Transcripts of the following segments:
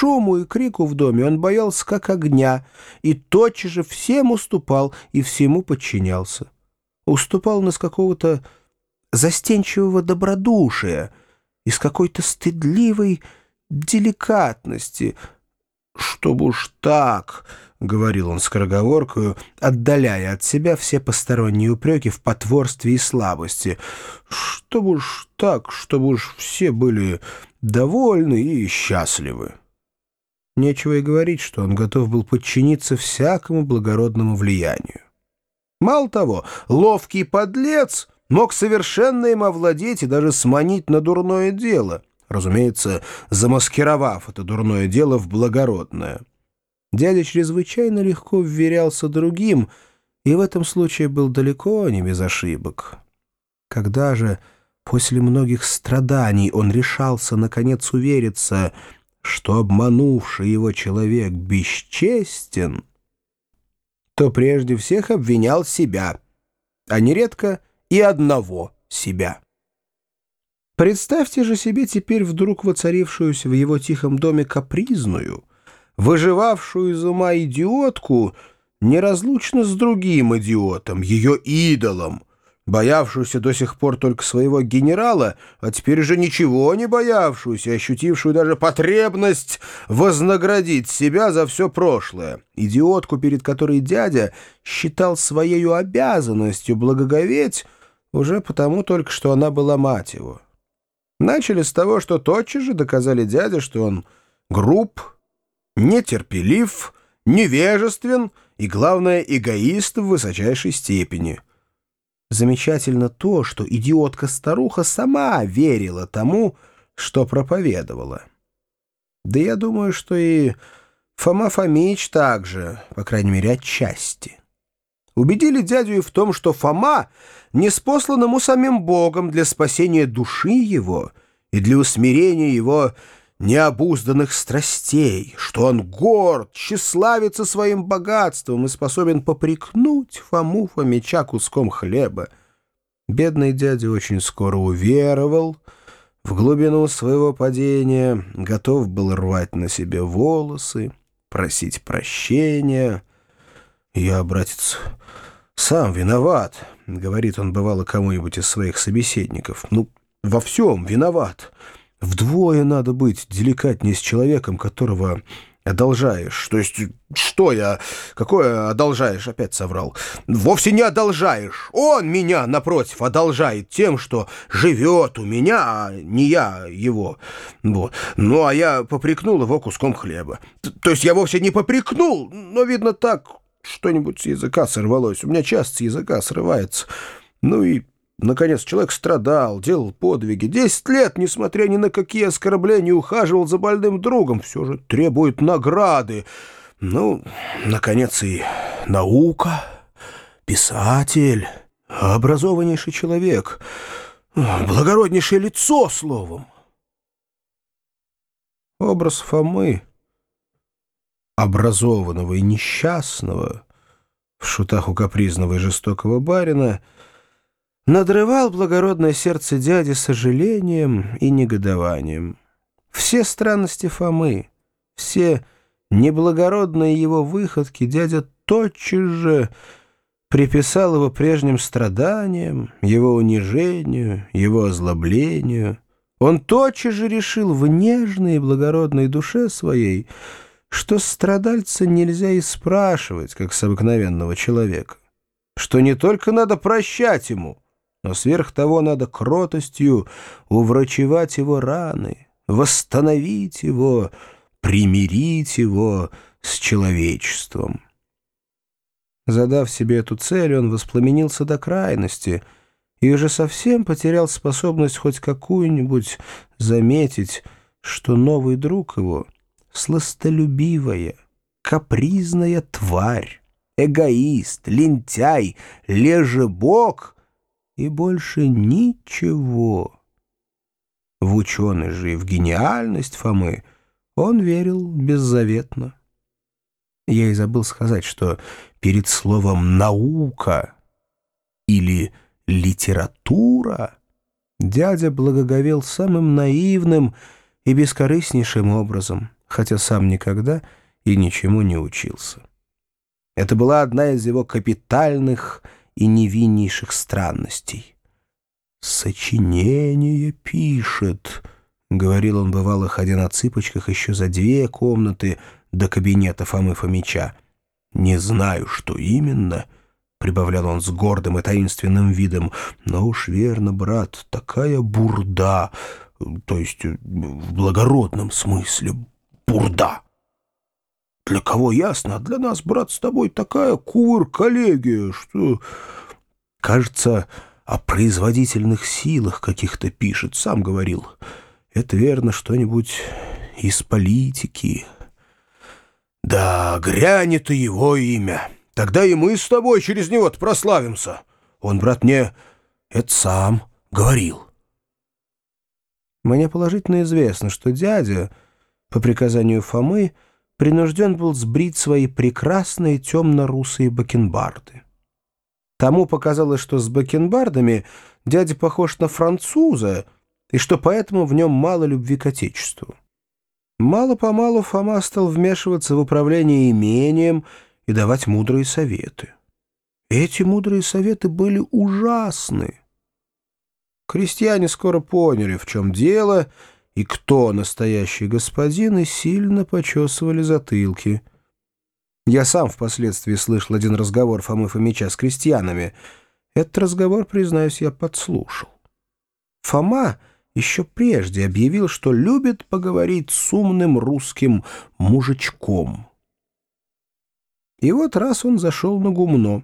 шуму и крику в доме он боялся как огня и тотчас же всем уступал и всему подчинялся. Уступал нас какого-то застенчивого добродушия, из какой-то стыдливой деликатности. «Чтоб уж так», — говорил он скороговоркою, отдаляя от себя все посторонние упреки в потворстве и слабости. «Чтоб уж так, чтобы уж все были довольны и счастливы». Нечего и говорить, что он готов был подчиниться всякому благородному влиянию. Мало того, ловкий подлец мог совершенно им овладеть и даже сманить на дурное дело, разумеется, замаскировав это дурное дело в благородное. Дядя чрезвычайно легко вверялся другим, и в этом случае был далеко не без ошибок. Когда же после многих страданий он решался наконец увериться, что обманувший его человек бесчестен, то прежде всех обвинял себя, а нередко и одного себя. Представьте же себе теперь вдруг воцарившуюся в его тихом доме капризную, выживавшую из ума идиотку неразлучно с другим идиотом, ее идолом, боявшуюся до сих пор только своего генерала, а теперь же ничего не боявшуюся, ощутившую даже потребность вознаградить себя за все прошлое. Идиотку, перед которой дядя считал своей обязанностью благоговеть, уже потому только, что она была мать его. Начали с того, что тотчас же доказали дяде, что он груб, нетерпелив, невежествен и, главное, эгоист в высочайшей степени. Замечательно то, что идиотка-старуха сама верила тому, что проповедовала. Да я думаю, что и Фома Фомич также, по крайней мере, отчасти. Убедили дядю и в том, что Фома не спослан ему самим Богом для спасения души его и для усмирения его необузданных страстей, что он горд, тщеславится своим богатством и способен попрекнуть Фому Фомича куском хлеба. Бедный дядя очень скоро уверовал в глубину своего падения, готов был рвать на себе волосы, просить прощения. «Я, братец, сам виноват», — говорит он, бывало, кому-нибудь из своих собеседников. «Ну, во всем виноват». Вдвое надо быть деликатнее с человеком, которого одолжаешь. То есть, что я? Какое одолжаешь? Опять соврал. Вовсе не одолжаешь. Он меня, напротив, одолжает тем, что живет у меня, а не я его. Вот. Ну, а я попрекнул его куском хлеба. То есть я вовсе не попрекнул, но, видно, так что-нибудь с языка сорвалось. У меня часто с языка срывается. Ну и Наконец, человек страдал, делал подвиги. Десять лет, несмотря ни на какие оскорбления, ухаживал за больным другом. Все же требует награды. Ну, наконец, и наука, писатель, образованнейший человек, благороднейшее лицо, словом. Образ Фомы, образованного и несчастного, в шутах у капризного и жестокого барина — надрывал благородное сердце дяди сожалением и негодованием. Все странности Фомы, все неблагородные его выходки дядя тотчас же приписал его прежним страданиям, его унижению, его озлоблению. Он тотчас же решил в нежной и благородной душе своей, что страдальца нельзя и спрашивать, как с обыкновенного человека, что не только надо прощать ему — но сверх того надо кротостью уврачевать его раны, восстановить его, примирить его с человечеством. Задав себе эту цель, он воспламенился до крайности и уже совсем потерял способность хоть какую-нибудь заметить, что новый друг его — сластолюбивая, капризная тварь, эгоист, лентяй, лежебок — и больше ничего. В ученый же и в гениальность Фомы он верил беззаветно. Я и забыл сказать, что перед словом «наука» или «литература» дядя благоговел самым наивным и бескорыстнейшим образом, хотя сам никогда и ничему не учился. Это была одна из его капитальных и невиннейших странностей. «Сочинение пишет», — говорил он, бывало, ходя на цыпочках еще за две комнаты до кабинета Фомы Фомича. «Не знаю, что именно», — прибавлял он с гордым и таинственным видом, «но уж верно, брат, такая бурда, то есть в благородном смысле бурда». Для кого ясно, а для нас, брат, с тобой такая кувыр-коллегия, что, кажется, о производительных силах каких-то пишет, сам говорил. Это верно что-нибудь из политики. Да, грянет и его имя. Тогда и мы с тобой через него прославимся. Он, брат, мне это сам говорил. Мне положительно известно, что дядя, по приказанию Фомы, принужден был сбрить свои прекрасные темно-русые бакенбарды. Тому показалось, что с бакенбардами дядя похож на француза, и что поэтому в нем мало любви к отечеству. Мало-помалу Фома стал вмешиваться в управление имением и давать мудрые советы. Эти мудрые советы были ужасны. Крестьяне скоро поняли, в чем дело — и кто настоящий господин, и сильно почесывали затылки. Я сам впоследствии слышал один разговор Фомы Фомича с крестьянами. Этот разговор, признаюсь, я подслушал. Фома еще прежде объявил, что любит поговорить с умным русским мужичком. И вот раз он зашел на гумно.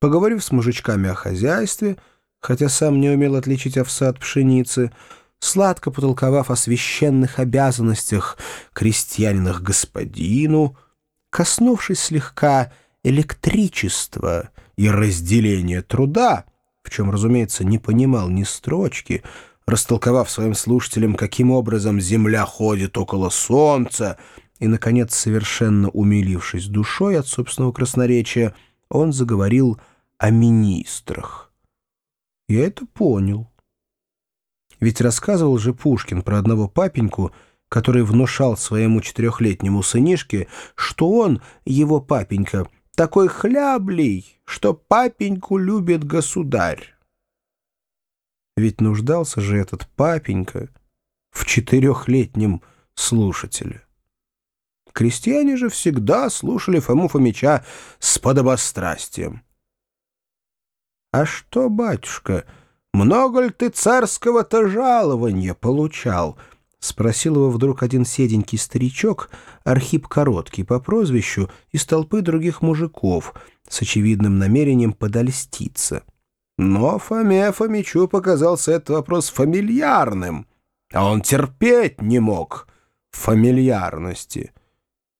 Поговорив с мужичками о хозяйстве, хотя сам не умел отличить овса от пшеницы, сладко потолковав о священных обязанностях крестьянинах господину, коснувшись слегка электричества и разделения труда, в чем, разумеется, не понимал ни строчки, растолковав своим слушателям, каким образом Земля ходит около Солнца, и, наконец, совершенно умилившись душой от собственного красноречия, он заговорил о министрах. Я это понял. Ведь рассказывал же Пушкин про одного папеньку, который внушал своему четырехлетнему сынишке, что он, его папенька, такой хляблей, что папеньку любит государь. Ведь нуждался же этот папенька в четырехлетнем слушателе. Крестьяне же всегда слушали Фому Фомича с подобострастием. «А что, батюшка?» Много ли ты царского-то жалования получал?» — спросил его вдруг один седенький старичок, Архип Короткий по прозвищу, из толпы других мужиков, с очевидным намерением подольститься. Но Фоме Фомичу показался этот вопрос фамильярным, а он терпеть не мог фамильярности.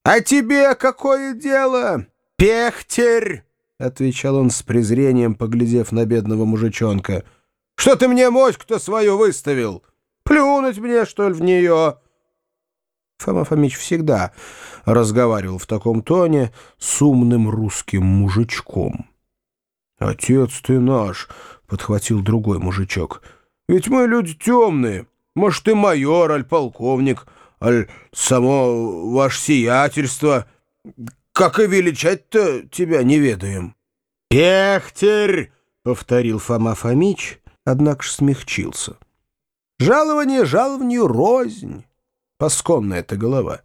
«А тебе какое дело, пехтерь?» — отвечал он с презрением, поглядев на бедного мужичонка — что ты мне моську-то свою выставил? Плюнуть мне, что ли, в нее?» Фома Фомич всегда разговаривал в таком тоне с умным русским мужичком. «Отец ты наш!» — подхватил другой мужичок. «Ведь мы люди темные. Может, ты майор, аль полковник, аль само ваше сиятельство. Как и величать-то тебя не ведаем». «Пехтерь!» — повторил Фома Фомич однако ж смягчился. «Жалование жалованию рознь, пасконная эта голова.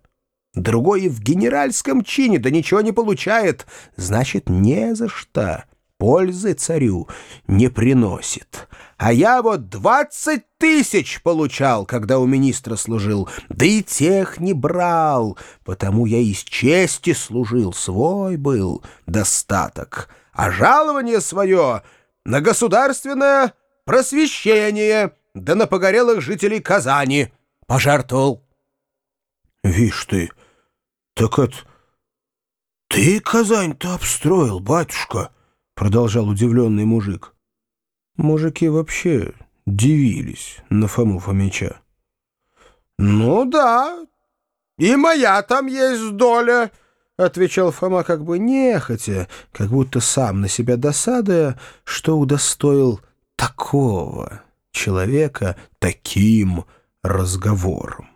Другой в генеральском чине, да ничего не получает, значит, не за что, пользы царю не приносит. А я вот двадцать тысяч получал, когда у министра служил, да и тех не брал, потому я из чести служил, свой был достаток, а жалование свое на государственное просвещение, да на погорелых жителей Казани пожертвовал. — Вишь ты, так это ты Казань-то обстроил, батюшка, — продолжал удивленный мужик. Мужики вообще дивились на Фому Фомича. — Ну да, и моя там есть доля, — отвечал Фома как бы нехотя, как будто сам на себя досадуя, что удостоил такого человека таким разговором.